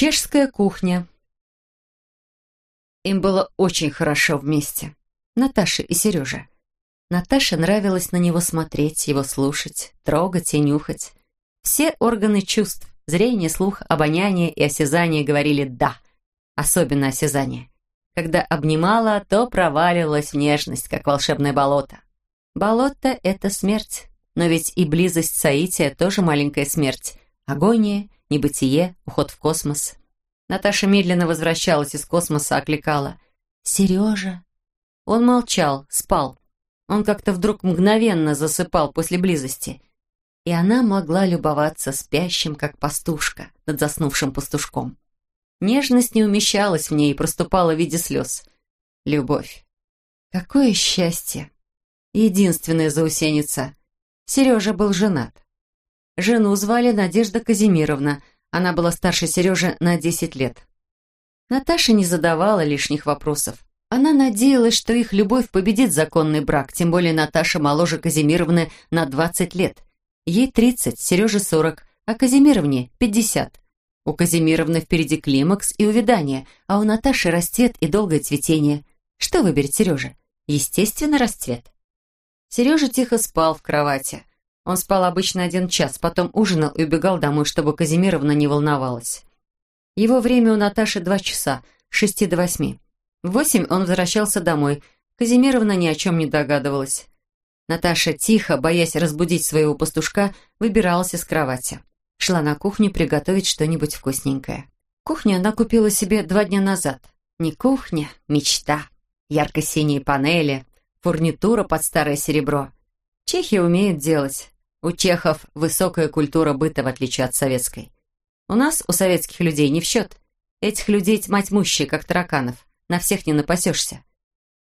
Чешская кухня. Им было очень хорошо вместе. Наташа и Сережа. Наташе нравилось на него смотреть, его слушать, трогать и нюхать. Все органы чувств, зрение, слух, обоняние и осязание говорили «да», особенно осязание. Когда обнимала, то проваливалась в нежность, как волшебное болото. Болото — это смерть, но ведь и близость Саития тоже маленькая смерть. Агония, небытие, уход в космос. Наташа медленно возвращалась из космоса, окликала. «Сережа!» Он молчал, спал. Он как-то вдруг мгновенно засыпал после близости. И она могла любоваться спящим, как пастушка, над заснувшим пастушком. Нежность не умещалась в ней и проступала в виде слез. Любовь. Какое счастье! Единственная заусеница. Сережа был женат. Жену звали Надежда Казимировна. Она была старше Сережи на 10 лет. Наташа не задавала лишних вопросов. Она надеялась, что их любовь победит законный брак, тем более Наташа моложе Казимировны на 20 лет. Ей 30, Сереже 40, а Казимировне 50. У Казимировны впереди климакс и увядание, а у Наташи расцвет и долгое цветение. Что выберет Сережа? Естественно, расцвет. Сережа тихо спал в кровати. Он спал обычно один час, потом ужинал и убегал домой, чтобы Казимировна не волновалась. Его время у Наташи два часа, с шести до восьми. В восемь он возвращался домой. Казимировна ни о чем не догадывалась. Наташа тихо, боясь разбудить своего пастушка, выбиралась из кровати. Шла на кухню приготовить что-нибудь вкусненькое. Кухню она купила себе два дня назад. Не кухня, мечта. Ярко-синие панели, фурнитура под старое серебро. Чехи умеют делать. У чехов высокая культура быта, в отличие от советской. У нас, у советских людей, не в счет. Этих людей тьма тьмущая, как тараканов. На всех не напасешься.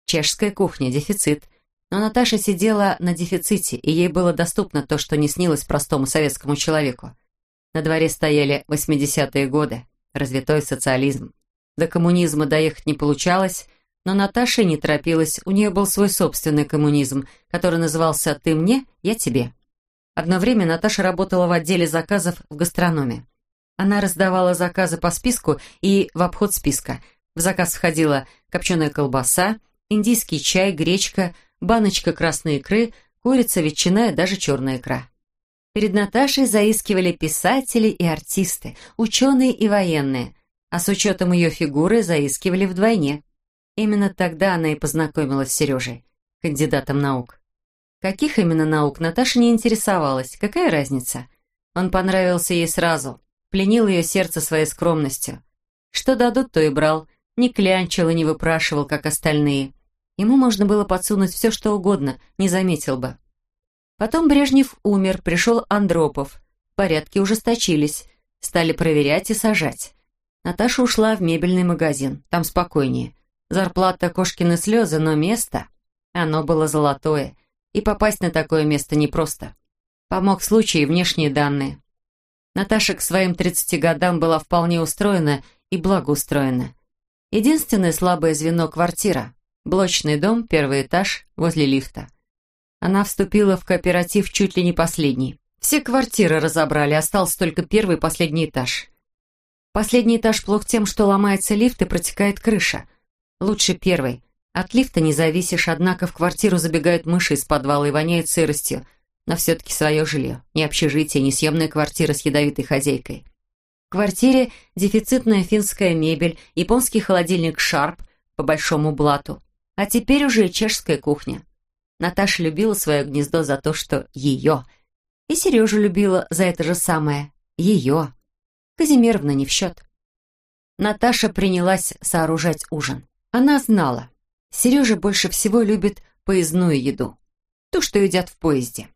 Чешская кухня, дефицит. Но Наташа сидела на дефиците, и ей было доступно то, что не снилось простому советскому человеку. На дворе стояли 80-е годы, развитой социализм. До коммунизма доехать не получалось, но Наташа не торопилась, у нее был свой собственный коммунизм, который назывался «Ты мне, я тебе». Одно время Наташа работала в отделе заказов в гастрономе. Она раздавала заказы по списку и в обход списка. В заказ входила копченая колбаса, индийский чай, гречка, баночка красной икры, курица, ветчина и даже черная икра. Перед Наташей заискивали писатели и артисты, ученые и военные, а с учетом ее фигуры заискивали вдвойне. Именно тогда она и познакомилась с Сережей, кандидатом наук. Каких именно наук Наташа не интересовалась, какая разница? Он понравился ей сразу, пленил ее сердце своей скромностью. Что дадут, то и брал, не клянчил и не выпрашивал, как остальные. Ему можно было подсунуть все, что угодно, не заметил бы. Потом Брежнев умер, пришел Андропов. Порядки ужесточились, стали проверять и сажать. Наташа ушла в мебельный магазин, там спокойнее. Зарплата кошкины слезы, но место, оно было золотое – и попасть на такое место непросто. Помог случай и внешние данные. Наташа к своим 30 годам была вполне устроена и благоустроена. Единственное слабое звено – квартира. Блочный дом, первый этаж, возле лифта. Она вступила в кооператив чуть ли не последний. Все квартиры разобрали, остался только первый и последний этаж. Последний этаж плох тем, что ломается лифт и протекает крыша. Лучше первый – от лифта не зависишь, однако в квартиру забегают мыши из подвала и воняет сыростью. Но все-таки свое жилье. Не общежитие, не съемная квартира с ядовитой хозяйкой. В квартире дефицитная финская мебель, японский холодильник «Шарп» по большому блату. А теперь уже чешская кухня. Наташа любила свое гнездо за то, что ее. И Сережу любила за это же самое. Ее. Казимировна не в счет. Наташа принялась сооружать ужин. Она знала, Сережа больше всего любит поездную еду. То, что едят в поезде.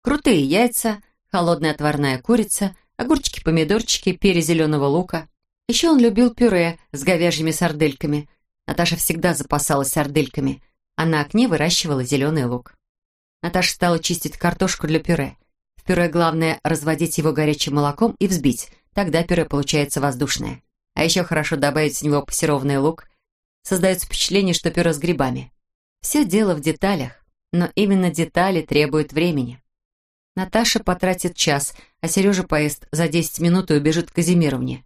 Крутые яйца, холодная отварная курица, огурчики-помидорчики, перья зеленого лука. Еще он любил пюре с говяжьими сардельками. Наташа всегда запасалась сардельками, а на окне выращивала зеленый лук. Наташа стала чистить картошку для пюре. В пюре главное разводить его горячим молоком и взбить, тогда пюре получается воздушное. А еще хорошо добавить в него пассерованный лук, Создается впечатление, что пюре с грибами. Все дело в деталях, но именно детали требуют времени. Наташа потратит час, а Сережа поест за 10 минут и убежит к Казимировне.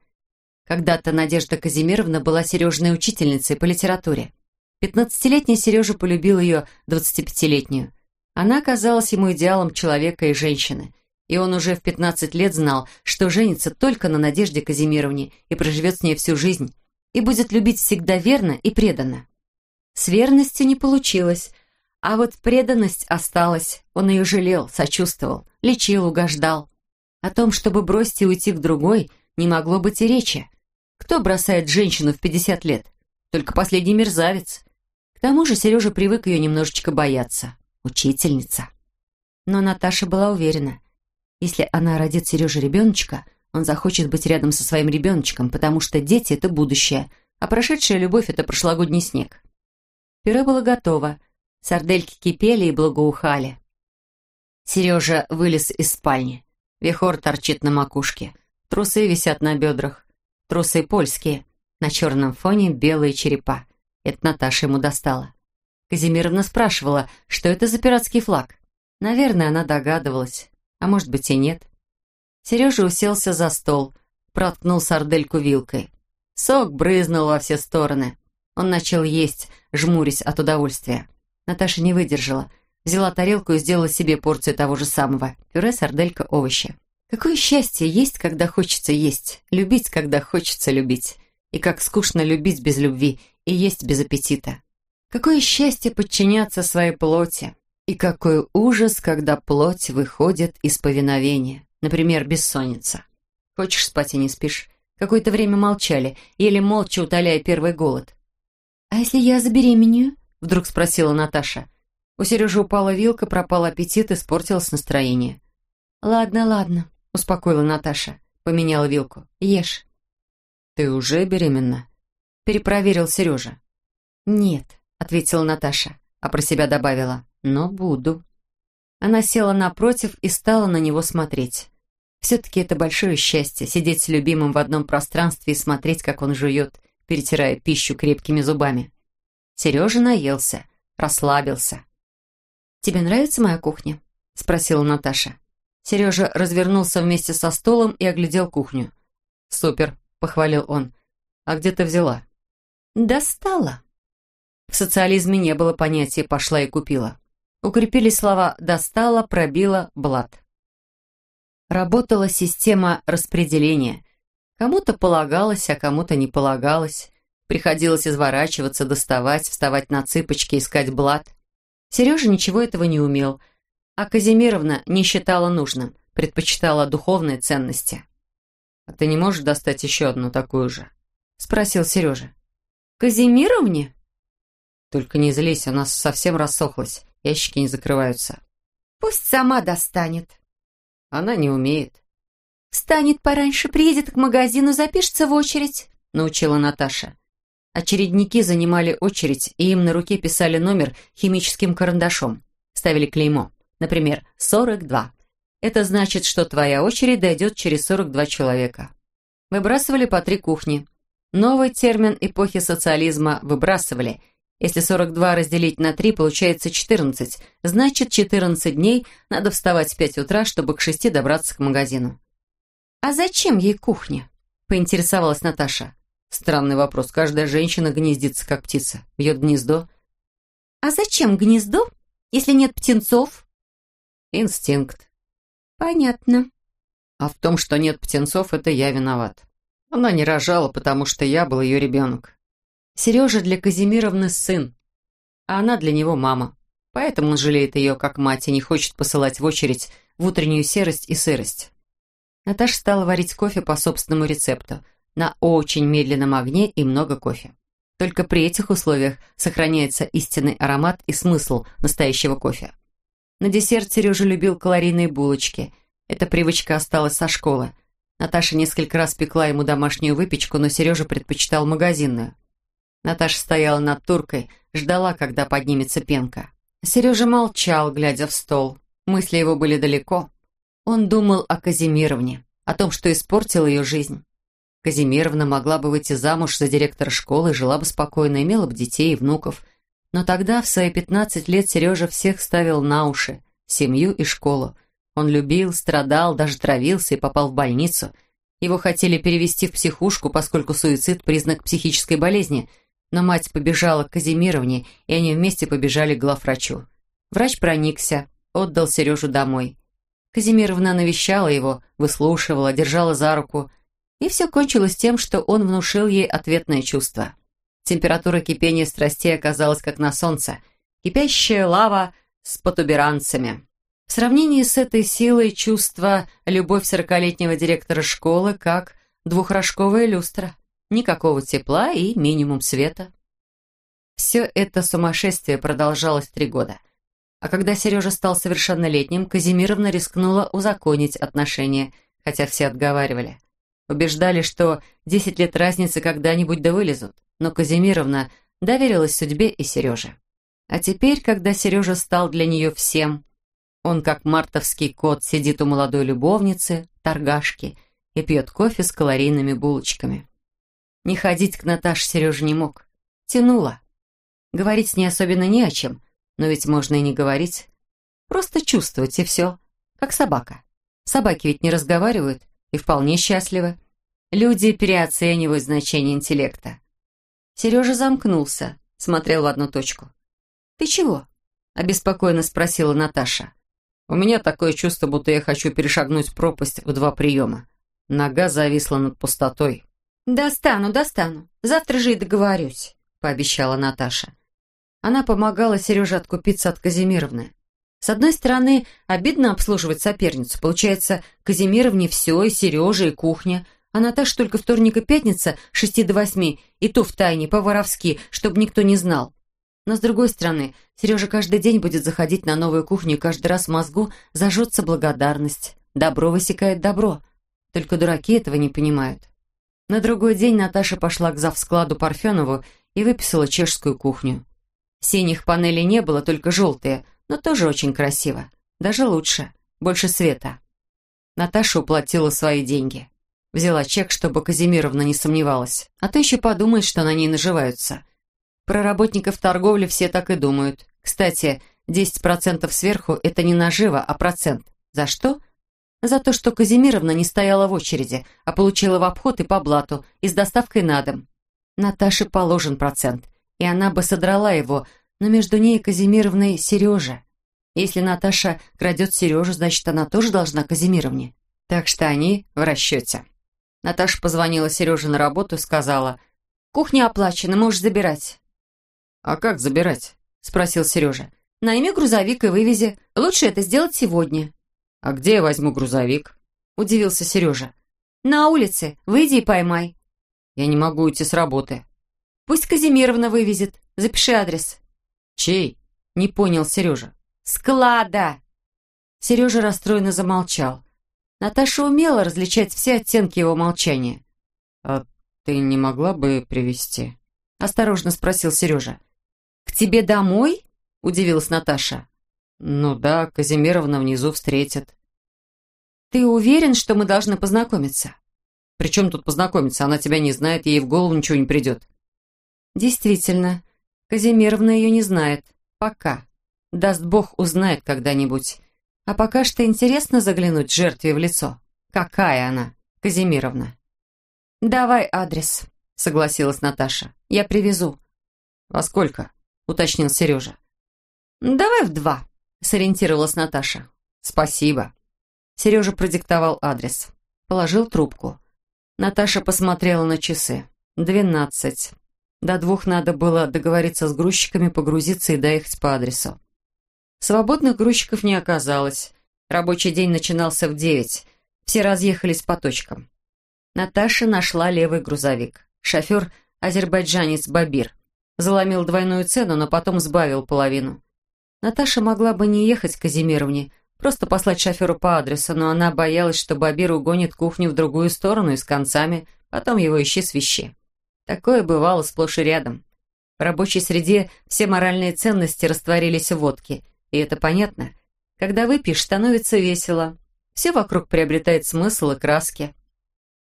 Когда-то Надежда Казимировна была Сережиной учительницей по литературе. Пятнадцатилетний Сережа полюбил ее двадцатипятилетнюю. Она казалась ему идеалом человека и женщины. И он уже в пятнадцать лет знал, что женится только на Надежде Казимировне и проживет с ней всю жизнь, и будет любить всегда верно и преданно. С верностью не получилось, а вот преданность осталась. Он ее жалел, сочувствовал, лечил, угождал. О том, чтобы бросить и уйти к другой, не могло быть и речи. Кто бросает женщину в пятьдесят лет? Только последний мерзавец. К тому же Сережа привык ее немножечко бояться. Учительница. Но Наташа была уверена, если она родит Сереже ребеночка, он захочет быть рядом со своим ребеночком, потому что дети — это будущее, а прошедшая любовь — это прошлогодний снег. Пюре было готово, сардельки кипели и благоухали. Сережа вылез из спальни. Вихор торчит на макушке. Трусы висят на бедрах. Трусы польские. На черном фоне белые черепа. Это Наташа ему достала. Казимировна спрашивала, что это за пиратский флаг. Наверное, она догадывалась. А может быть и нет. Сережа уселся за стол, проткнул сардельку вилкой. Сок брызнул во все стороны. Он начал есть, жмурясь от удовольствия. Наташа не выдержала. Взяла тарелку и сделала себе порцию того же самого. Пюре, сарделька, овощи. Какое счастье есть, когда хочется есть. Любить, когда хочется любить. И как скучно любить без любви и есть без аппетита. Какое счастье подчиняться своей плоти. И какой ужас, когда плоть выходит из повиновения. Например, бессонница. Хочешь спать и не спишь. Какое-то время молчали, еле молча утоляя первый голод. «А если я забеременею?» — вдруг спросила Наташа. У Сережи упала вилка, пропал аппетит, испортилось настроение. «Ладно, ладно», — успокоила Наташа. Поменяла вилку. «Ешь». «Ты уже беременна?» — перепроверил Сережа. «Нет», — ответила Наташа, а про себя добавила. «Но буду». Она села напротив и стала на него смотреть. Все-таки это большое счастье — сидеть с любимым в одном пространстве и смотреть, как он жует, перетирая пищу крепкими зубами. Сережа наелся, расслабился. «Тебе нравится моя кухня?» — спросила Наташа. Сережа развернулся вместе со столом и оглядел кухню. «Супер», — похвалил он. «А где ты взяла?» «Достала». В социализме не было понятия «пошла и купила». Укрепились слова «достала», «пробила», «блат». Работала система распределения. Кому-то полагалось, а кому-то не полагалось. Приходилось изворачиваться, доставать, вставать на цыпочки, искать блат. Сережа ничего этого не умел, а Казимировна не считала нужным, предпочитала духовные ценности. «А ты не можешь достать еще одну такую же?» — спросил Сережа. «Казимировне?» «Только не злись, нас совсем рассохлась, ящики не закрываются». «Пусть сама достанет». Она не умеет. «Встанет пораньше, приедет к магазину, запишется в очередь», — научила Наташа. Очередники занимали очередь, и им на руке писали номер химическим карандашом. Ставили клеймо. Например, 42. Это значит, что твоя очередь дойдет через 42 человека. Выбрасывали по три кухни. Новый термин эпохи социализма «выбрасывали» — если 42 разделить на 3, получается 14. Значит, 14 дней надо вставать в 5 утра, чтобы к 6 добраться к магазину. «А зачем ей кухня?» – поинтересовалась Наташа. Странный вопрос. Каждая женщина гнездится, как птица. Бьет гнездо. «А зачем гнездо, если нет птенцов?» «Инстинкт». «Понятно». «А в том, что нет птенцов, это я виноват. Она не рожала, потому что я был ее ребенок. Сережа для Казимировны сын, а она для него мама. Поэтому он жалеет ее как мать и не хочет посылать в очередь в утреннюю серость и сырость. Наташа стала варить кофе по собственному рецепту, на очень медленном огне и много кофе. Только при этих условиях сохраняется истинный аромат и смысл настоящего кофе. На десерт Сережа любил калорийные булочки. Эта привычка осталась со школы. Наташа несколько раз пекла ему домашнюю выпечку, но Сережа предпочитал магазинную. Наташа стояла над туркой, ждала, когда поднимется пенка. Сережа молчал, глядя в стол. Мысли его были далеко. Он думал о Казимировне, о том, что испортил ее жизнь. Казимировна могла бы выйти замуж за директора школы, жила бы спокойно, имела бы детей и внуков. Но тогда, в свои пятнадцать лет, Сережа всех ставил на уши, семью и школу. Он любил, страдал, даже травился и попал в больницу. Его хотели перевести в психушку, поскольку суицид – признак психической болезни, но мать побежала к Казимировне, и они вместе побежали к главврачу. Врач проникся, отдал Сережу домой. Казимировна навещала его, выслушивала, держала за руку, и все кончилось тем, что он внушил ей ответное чувство. Температура кипения страстей оказалась как на солнце, кипящая лава с потуберанцами. В сравнении с этой силой чувства любовь сорокалетнего директора школы как двухрожковая люстра. Никакого тепла и минимум света. Все это сумасшествие продолжалось три года. А когда Сережа стал совершеннолетним, Казимировна рискнула узаконить отношения, хотя все отговаривали. Убеждали, что десять лет разницы когда-нибудь да вылезут, но Казимировна доверилась судьбе и Сереже. А теперь, когда Сережа стал для нее всем, он, как мартовский кот, сидит у молодой любовницы, торгашки, и пьет кофе с калорийными булочками. Не ходить к Наташе Сережа не мог. Тянуло. Говорить с ней особенно не о чем, но ведь можно и не говорить. Просто чувствовать, и все. Как собака. Собаки ведь не разговаривают и вполне счастливы. Люди переоценивают значение интеллекта. Сережа замкнулся, смотрел в одну точку. «Ты чего?» – обеспокоенно спросила Наташа. У меня такое чувство, будто я хочу перешагнуть пропасть в два приема. Нога зависла над пустотой. «Достану, достану. Завтра же и договорюсь», — пообещала Наташа. Она помогала Сереже откупиться от Казимировны. С одной стороны, обидно обслуживать соперницу. Получается, Казимировне все, и Сережа, и кухня. А Наташа только вторник и пятница, шести до восьми, и то в тайне, по-воровски, чтобы никто не знал. Но с другой стороны, Сережа каждый день будет заходить на новую кухню, и каждый раз в мозгу зажжется благодарность. Добро высекает добро. Только дураки этого не понимают. На другой день Наташа пошла к завскладу Парфенову и выписала чешскую кухню. Синих панелей не было, только желтые, но тоже очень красиво. Даже лучше, больше света. Наташа уплатила свои деньги. Взяла чек, чтобы Казимировна не сомневалась. А то еще подумает, что на ней наживаются – про работников торговли все так и думают. Кстати, 10% сверху – это не наживо, а процент. За что? За то, что Казимировна не стояла в очереди, а получила в обход и по блату, и с доставкой на дом. Наташе положен процент, и она бы содрала его, но между ней и Казимировной Сережа. Если Наташа крадет Сережу, значит, она тоже должна Казимировне. Так что они в расчете. Наташа позвонила Сереже на работу и сказала, «Кухня оплачена, можешь забирать». «А как забирать?» — спросил Сережа. «Найми грузовик и вывези. Лучше это сделать сегодня». «А где я возьму грузовик?» — удивился Сережа. «На улице. Выйди и поймай». «Я не могу уйти с работы». «Пусть Казимировна вывезет. Запиши адрес». «Чей?» — не понял Сережа. «Склада!» Сережа расстроенно замолчал. Наташа умела различать все оттенки его молчания. «А ты не могла бы привести? осторожно спросил Сережа. «К тебе домой?» – удивилась Наташа. «Ну да, Казимировна внизу встретит». «Ты уверен, что мы должны познакомиться?» «При чем тут познакомиться? Она тебя не знает, ей в голову ничего не придет». «Действительно, Казимировна ее не знает. Пока. Даст Бог, узнает когда-нибудь. А пока что интересно заглянуть жертве в лицо. Какая она, Казимировна?» «Давай адрес», — согласилась Наташа. «Я привезу». «Во сколько?» — уточнил Сережа. «Давай в два», — сориентировалась Наташа. «Спасибо». Сережа продиктовал адрес. Положил трубку. Наташа посмотрела на часы. «Двенадцать». До двух надо было договориться с грузчиками, погрузиться и доехать по адресу. Свободных грузчиков не оказалось. Рабочий день начинался в девять. Все разъехались по точкам. Наташа нашла левый грузовик. Шофер – азербайджанец Бабир. Заломил двойную цену, но потом сбавил половину. Наташа могла бы не ехать к Казимировне, просто послать шоферу по адресу, но она боялась, что Бабир угонит кухню в другую сторону и с концами, потом его ищи свищи. Такое бывало сплошь и рядом. В рабочей среде все моральные ценности растворились в водке, и это понятно. Когда выпьешь, становится весело. Все вокруг приобретает смысл и краски.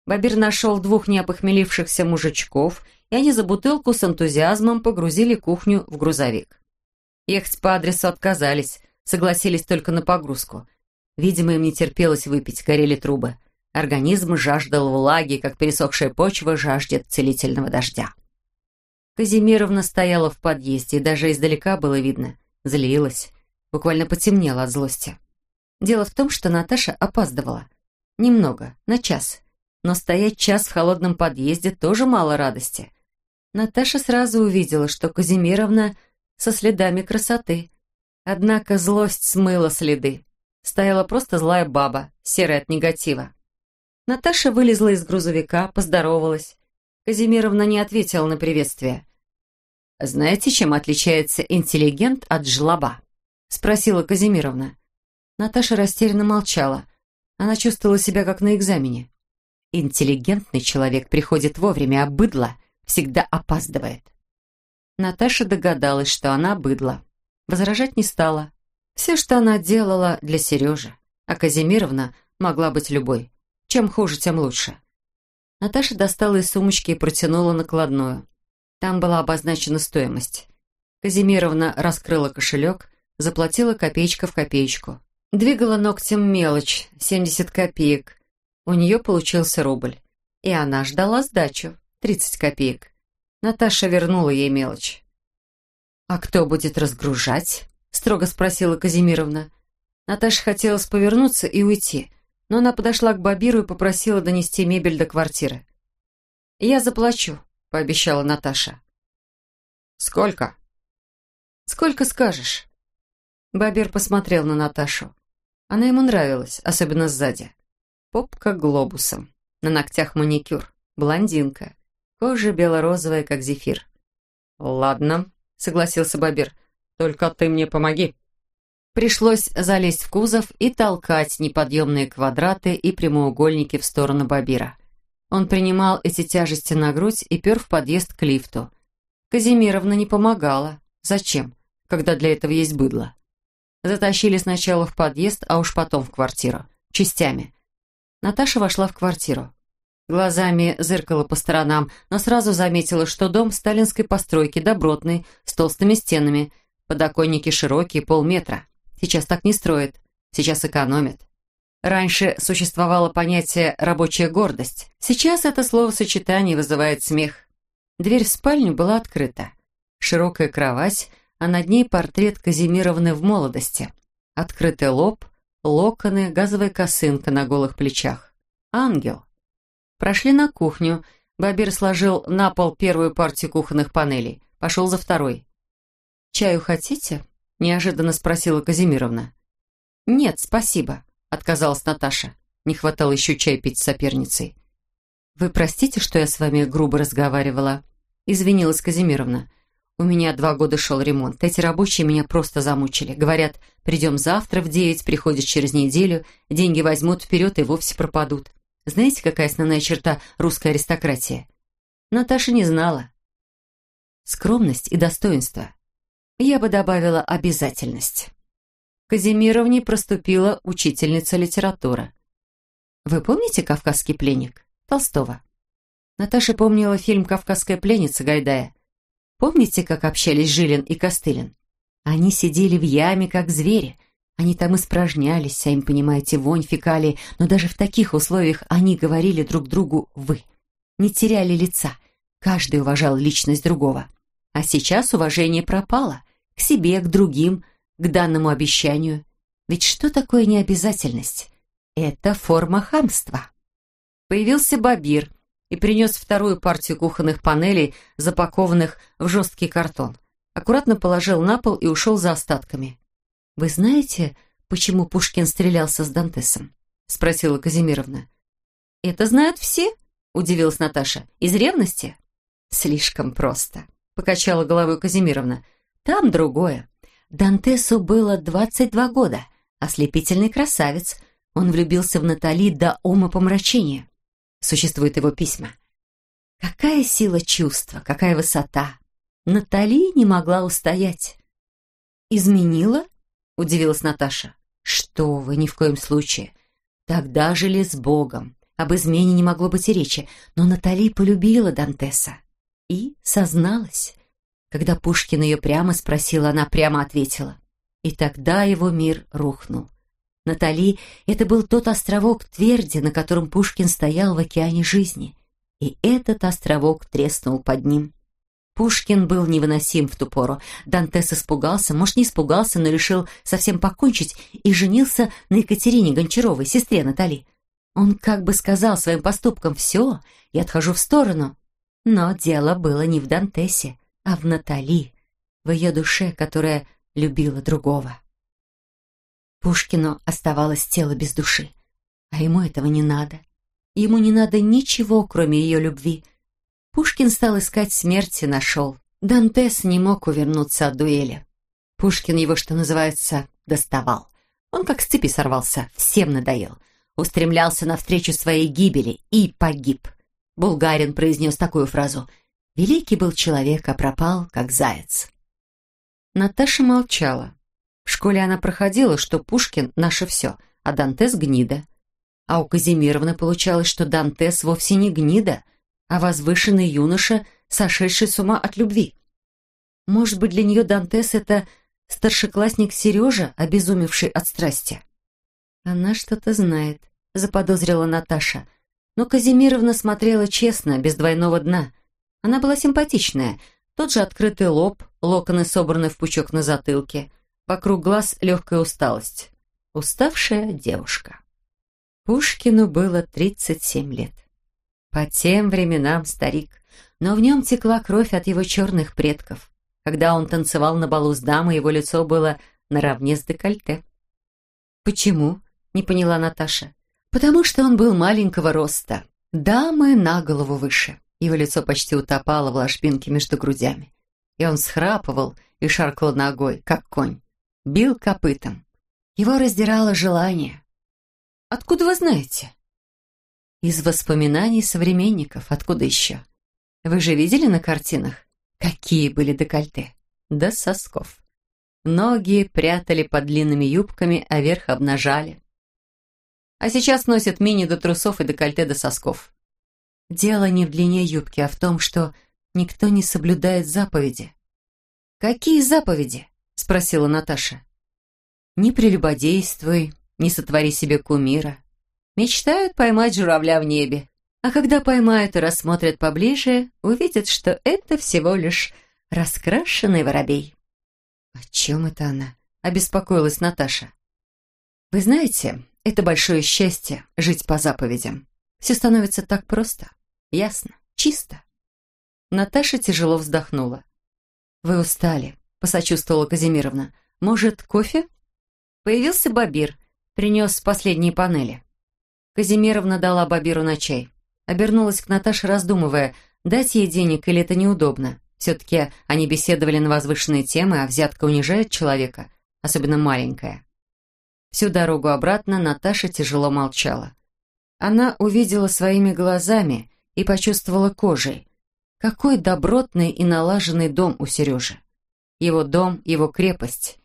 Бабир нашел двух неопохмелившихся мужичков и они за бутылку с энтузиазмом погрузили кухню в грузовик. Ехать по адресу отказались, согласились только на погрузку. Видимо, им не терпелось выпить, горели трубы. Организм жаждал влаги, как пересохшая почва жаждет целительного дождя. Казимировна стояла в подъезде, и даже издалека было видно. Злилась. Буквально потемнела от злости. Дело в том, что Наташа опаздывала. Немного, на час. Но стоять час в холодном подъезде тоже мало радости. Наташа сразу увидела, что Казимировна со следами красоты. Однако злость смыла следы. Стояла просто злая баба, серая от негатива. Наташа вылезла из грузовика, поздоровалась. Казимировна не ответила на приветствие. «Знаете, чем отличается интеллигент от жлоба?» — спросила Казимировна. Наташа растерянно молчала. Она чувствовала себя как на экзамене. Интеллигентный человек приходит вовремя, а быдло всегда опаздывает. Наташа догадалась, что она быдло. Возражать не стала. Все, что она делала для Сережи. А Казимировна могла быть любой. Чем хуже, тем лучше. Наташа достала из сумочки и протянула накладную. Там была обозначена стоимость. Казимировна раскрыла кошелек, заплатила копеечка в копеечку. Двигала ногтем мелочь, 70 копеек. У нее получился рубль. И она ждала сдачу, 30 копеек. Наташа вернула ей мелочь. «А кто будет разгружать?» — строго спросила Казимировна. Наташа хотелось повернуться и уйти, но она подошла к Бабиру и попросила донести мебель до квартиры. «Я заплачу», — пообещала Наташа. «Сколько?» «Сколько скажешь». Бабир посмотрел на Наташу. Она ему нравилась, особенно сзади. Попка глобусом, на ногтях маникюр, блондинка, кожа бело-розовая, как зефир. «Ладно», — согласился Бабир, — «только ты мне помоги». Пришлось залезть в кузов и толкать неподъемные квадраты и прямоугольники в сторону Бабира. Он принимал эти тяжести на грудь и пер в подъезд к лифту. Казимировна не помогала. Зачем, когда для этого есть быдло? Затащили сначала в подъезд, а уж потом в квартиру. Частями. Наташа вошла в квартиру. Глазами зыркала по сторонам, но сразу заметила, что дом сталинской постройки, добротный, с толстыми стенами, подоконники широкие, полметра. Сейчас так не строят, сейчас экономят. Раньше существовало понятие «рабочая гордость». Сейчас это словосочетание вызывает смех. Дверь в спальню была открыта. Широкая кровать, а над ней портрет Казимировны в молодости. Открытый лоб, локоны, газовая косынка на голых плечах. Ангел. Прошли на кухню. Бабир сложил на пол первую партию кухонных панелей. Пошел за второй. «Чаю хотите?» – неожиданно спросила Казимировна. «Нет, спасибо», – отказалась Наташа. Не хватало еще чай пить с соперницей. «Вы простите, что я с вами грубо разговаривала?» – извинилась Казимировна. У меня два года шел ремонт. Эти рабочие меня просто замучили. Говорят, придем завтра в девять, приходят через неделю, деньги возьмут вперед и вовсе пропадут. Знаете, какая основная черта русской аристократии? Наташа не знала. Скромность и достоинство. Я бы добавила обязательность. Казимировне проступила учительница литературы. Вы помните «Кавказский пленник» Толстого? Наташа помнила фильм «Кавказская пленница» Гайдая. Помните, как общались Жилин и Костылин? Они сидели в яме, как звери. Они там испражнялись, сами понимаете, вонь, фекалии, но даже в таких условиях они говорили друг другу «вы». Не теряли лица. Каждый уважал личность другого. А сейчас уважение пропало. К себе, к другим, к данному обещанию. Ведь что такое необязательность? Это форма хамства. Появился Бабир – и принес вторую партию кухонных панелей, запакованных в жесткий картон. Аккуратно положил на пол и ушел за остатками. «Вы знаете, почему Пушкин стрелялся с Дантесом?» — спросила Казимировна. «Это знают все?» — удивилась Наташа. «Из ревности?» «Слишком просто», — покачала головой Казимировна. «Там другое. Дантесу было 22 года, ослепительный красавец. Он влюбился в Натали до ума помрачения существуют его письма. Какая сила чувства, какая высота! Натали не могла устоять. «Изменила?» — удивилась Наташа. «Что вы, ни в коем случае. Тогда жили с Богом. Об измене не могло быть и речи, но Натали полюбила Дантеса. И созналась. Когда Пушкин ее прямо спросил, она прямо ответила. И тогда его мир рухнул. Натали — это был тот островок тверди, на котором Пушкин стоял в океане жизни. И этот островок треснул под ним. Пушкин был невыносим в ту пору. Дантес испугался, может, не испугался, но решил совсем покончить и женился на Екатерине Гончаровой, сестре Натали. Он как бы сказал своим поступкам «все, я отхожу в сторону». Но дело было не в Дантесе, а в Натали, в ее душе, которая любила другого. Пушкину оставалось тело без души, а ему этого не надо. Ему не надо ничего, кроме ее любви. Пушкин стал искать смерти, нашел. Дантес не мог увернуться от дуэли. Пушкин его, что называется, доставал. Он как с цепи сорвался, всем надоел. Устремлялся навстречу своей гибели и погиб. Булгарин произнес такую фразу «Великий был человек, а пропал, как заяц». Наташа молчала. В школе она проходила, что Пушкин — наше все, а Дантес — гнида. А у Казимировны получалось, что Дантес вовсе не гнида, а возвышенный юноша, сошедший с ума от любви. Может быть, для нее Дантес — это старшеклассник Сережа, обезумевший от страсти? Она что-то знает, заподозрила Наташа. Но Казимировна смотрела честно, без двойного дна. Она была симпатичная — тот же открытый лоб, локоны собраны в пучок на затылке. Вокруг глаз легкая усталость. Уставшая девушка. Пушкину было 37 лет. По тем временам старик, но в нем текла кровь от его черных предков. Когда он танцевал на балу с дамой, его лицо было наравне с декольте. «Почему?» — не поняла Наташа. «Потому что он был маленького роста, дамы на голову выше. Его лицо почти утопало в ложбинке между грудями. И он схрапывал и шаркал ногой, как конь. Бил копытом. Его раздирало желание. «Откуда вы знаете?» «Из воспоминаний современников. Откуда еще? Вы же видели на картинах, какие были декольте? До сосков. Ноги прятали под длинными юбками, а верх обнажали. А сейчас носят мини до трусов и декольте до сосков. Дело не в длине юбки, а в том, что никто не соблюдает заповеди. «Какие заповеди?» — спросила Наташа. «Не прелюбодействуй, не сотвори себе кумира. Мечтают поймать журавля в небе, а когда поймают и рассмотрят поближе, увидят, что это всего лишь раскрашенный воробей». «О чем это она?» — обеспокоилась Наташа. «Вы знаете, это большое счастье — жить по заповедям. Все становится так просто, ясно, чисто. Наташа тяжело вздохнула. «Вы устали», — посочувствовала Казимировна. «Может, кофе?» Появился Бабир, принес последние панели. Казимировна дала Бабиру на чай. Обернулась к Наташе, раздумывая, дать ей денег или это неудобно. Все-таки они беседовали на возвышенные темы, а взятка унижает человека, особенно маленькая. Всю дорогу обратно Наташа тяжело молчала. Она увидела своими глазами и почувствовала кожей. Какой добротный и налаженный дом у Сережи. Его дом, его крепость.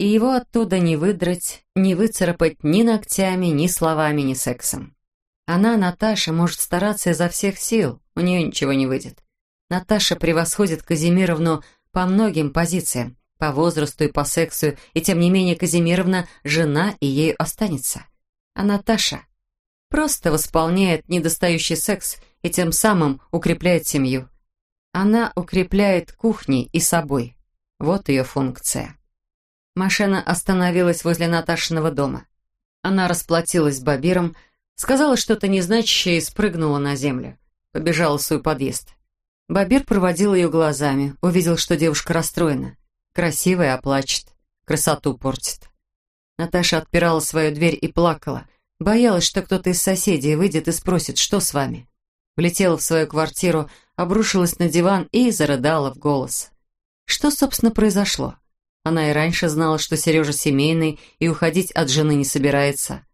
И его оттуда не выдрать, не выцарапать ни ногтями, ни словами, ни сексом. Она, Наташа, может стараться изо всех сил, у нее ничего не выйдет. Наташа превосходит Казимировну по многим позициям, по возрасту и по сексу, и тем не менее Казимировна – жена и ею останется. А Наташа Просто восполняет недостающий секс и тем самым укрепляет семью. Она укрепляет кухней и собой. Вот ее функция. Машина остановилась возле Наташиного дома. Она расплатилась с Бабиром, сказала что-то незначащее и спрыгнула на землю. Побежала в свой подъезд. Бабир проводил ее глазами, увидел, что девушка расстроена. Красивая, а плачет. Красоту портит. Наташа отпирала свою дверь и плакала – Боялась, что кто-то из соседей выйдет и спросит, что с вами. Влетела в свою квартиру, обрушилась на диван и зарыдала в голос. Что, собственно, произошло? Она и раньше знала, что Сережа семейный и уходить от жены не собирается.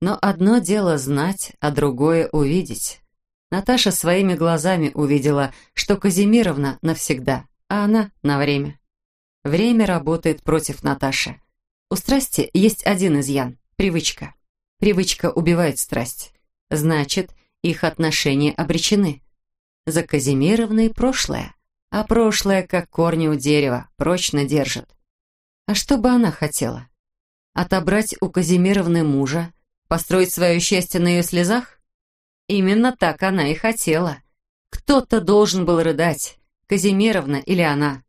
Но одно дело знать, а другое увидеть. Наташа своими глазами увидела, что Казимировна навсегда, а она на время. Время работает против Наташи. У страсти есть один изъян – привычка. Привычка убивает страсть. Значит, их отношения обречены. За Казимировной прошлое, а прошлое, как корни у дерева, прочно держит. А что бы она хотела? Отобрать у Казимировны мужа? Построить свое счастье на ее слезах? Именно так она и хотела. Кто-то должен был рыдать, Казимировна или она.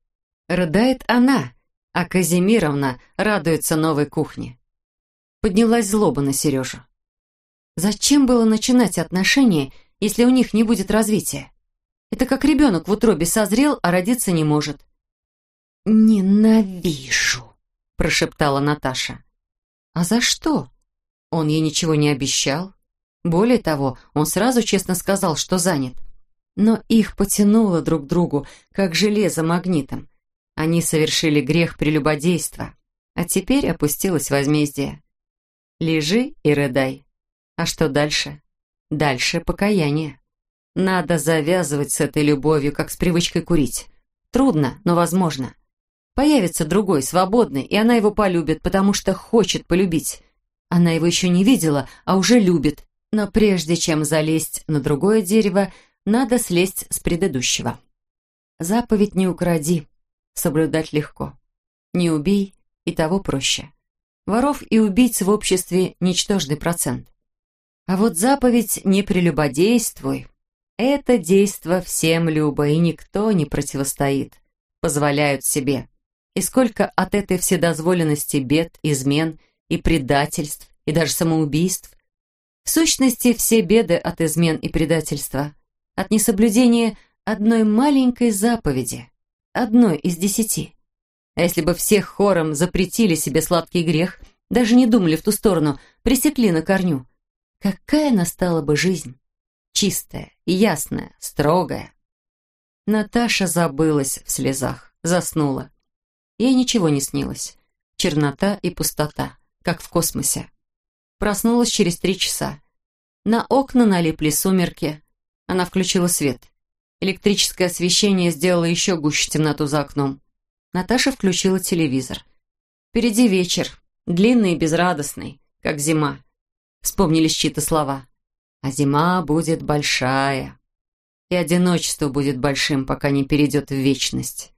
Рыдает она, а Казимировна радуется новой кухне. Поднялась злоба на Сережу. Зачем было начинать отношения, если у них не будет развития? Это как ребенок в утробе созрел, а родиться не может. «Ненавижу», — прошептала Наташа. «А за что?» Он ей ничего не обещал. Более того, он сразу честно сказал, что занят. Но их потянуло друг к другу, как железо магнитом. Они совершили грех прелюбодейства, а теперь опустилось возмездие. Лежи и рыдай. А что дальше? Дальше покаяние. Надо завязывать с этой любовью, как с привычкой курить. Трудно, но возможно. Появится другой, свободный, и она его полюбит, потому что хочет полюбить. Она его еще не видела, а уже любит. Но прежде чем залезть на другое дерево, надо слезть с предыдущего. Заповедь «не укради» соблюдать легко. «Не убей» и того проще. Воров и убийц в обществе ничтожный процент. А вот заповедь «не прелюбодействуй» — это действо всем любо, и никто не противостоит. Позволяют себе. И сколько от этой вседозволенности бед, измен и предательств, и даже самоубийств. В сущности, все беды от измен и предательства, от несоблюдения одной маленькой заповеди, одной из десяти. А если бы всех хором запретили себе сладкий грех, даже не думали в ту сторону, пресекли на корню, какая настала бы жизнь? Чистая, ясная, строгая. Наташа забылась в слезах, заснула. Ей ничего не снилось. Чернота и пустота, как в космосе. Проснулась через три часа. На окна налипли сумерки. Она включила свет. Электрическое освещение сделало еще гуще темноту за окном. Наташа включила телевизор. Впереди вечер, длинный и безрадостный, как зима. Вспомнились чьи-то слова. А зима будет большая. И одиночество будет большим, пока не перейдет в вечность.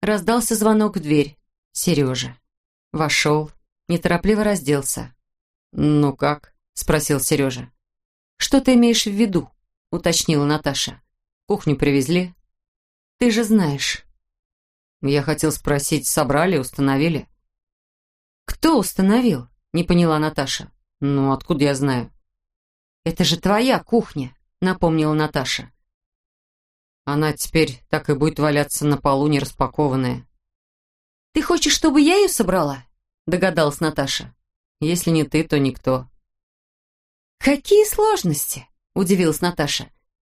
Раздался звонок в дверь. Сережа. Вошел, неторопливо разделся. «Ну как?» — спросил Сережа. «Что ты имеешь в виду?» — уточнила Наташа. «Кухню привезли?» «Ты же знаешь». Я хотел спросить, собрали, установили? Кто установил? Не поняла Наташа. Ну, откуда я знаю? Это же твоя кухня, напомнила Наташа. Она теперь так и будет валяться на полу, не распакованная. Ты хочешь, чтобы я ее собрала? Догадалась Наташа. Если не ты, то никто. Какие сложности? Удивилась Наташа.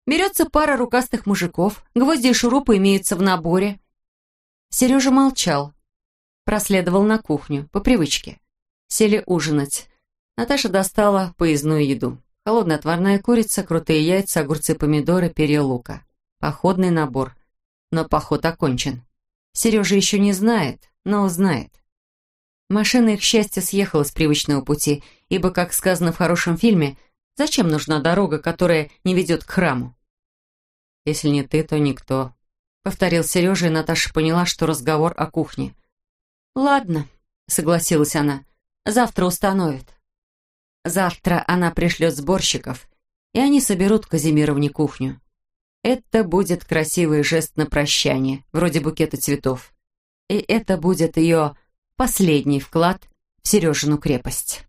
Берется пара рукастых мужиков, гвозди и шурупы имеются в наборе. Сережа молчал. Проследовал на кухню, по привычке. Сели ужинать. Наташа достала поездную еду. Холодная отварная курица, крутые яйца, огурцы, помидоры, перья лука. Походный набор. Но поход окончен. Сережа еще не знает, но узнает. Машина их счастья съехала с привычного пути, ибо, как сказано в хорошем фильме, зачем нужна дорога, которая не ведет к храму? Если не ты, то никто, повторил Сережа, и Наташа поняла, что разговор о кухне. «Ладно», — согласилась она, — «завтра установит». Завтра она пришлет сборщиков, и они соберут Казимировне кухню. Это будет красивый жест на прощание, вроде букета цветов. И это будет ее последний вклад в Сережину крепость.